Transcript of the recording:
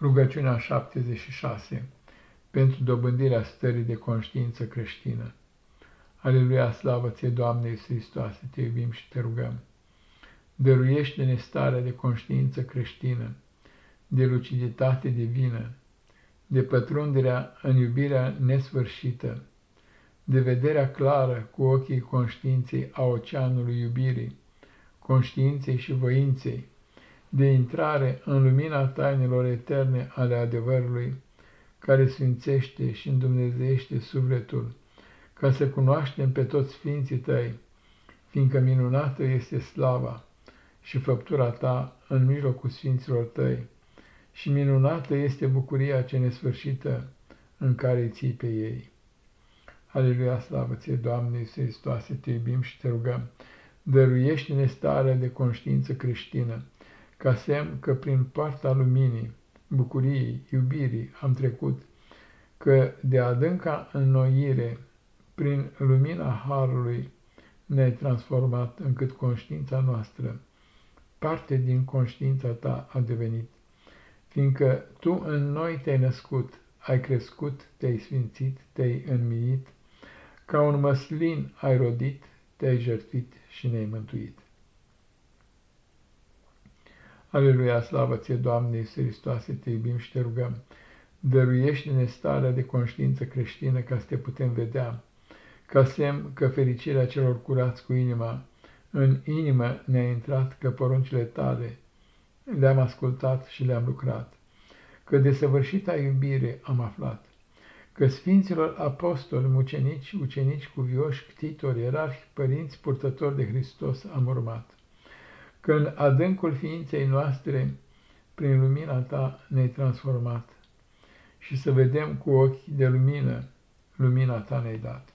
Rugăciunea 76 pentru dobândirea stării de conștiință creștină. Aleluia, slavă ție, Doamne Iisus Hristoase, te iubim și te rugăm. Dăruiește-ne starea de conștiință creștină, de luciditate divină, de pătrunderea în iubirea nesfârșită, de vederea clară cu ochii conștiinței a oceanului iubirii, conștiinței și voinței, de intrare în lumina tainelor eterne ale adevărului, care sfințește și îndumnezește sufletul, ca să cunoaștem pe toți sfinții tăi, fiindcă minunată este slava și făptura ta în mijlocul sfinților tăi, și minunată este bucuria ce nesfârșită în care îi ții pe ei. Aleluia, slavă ție, Doamne Iisus Hristoase, te iubim și te rugăm, dăruiește-ne starea de conștiință creștină, ca semn că prin partea luminii, bucuriei, iubirii am trecut, că de adânca înnoire, prin lumina Harului, ne-ai transformat încât conștiința noastră, parte din conștiința ta a devenit, fiindcă tu în noi te-ai născut, ai crescut, te-ai sfințit, te-ai înmiit, ca un măslin ai rodit, te-ai jertfit și ne-ai mântuit. Aleluia, slavă ție, Doamne Iisus Hristoase, te iubim și te rugăm. Dăruiește-ne starea de conștiință creștină ca să te putem vedea, ca semn că fericirea celor curați cu inima în inimă ne-a intrat, că poruncile tale le-am ascultat și le-am lucrat, că de săvârșita iubire am aflat, că Sfinților Apostoli, mucenici, ucenici, cuvioși, ctitori, erarhi, părinți, purtători de Hristos am urmat că în adâncul ființei noastre, prin lumina ta, ne-ai transformat și să vedem cu ochi de lumină, lumina ta ne-ai dat.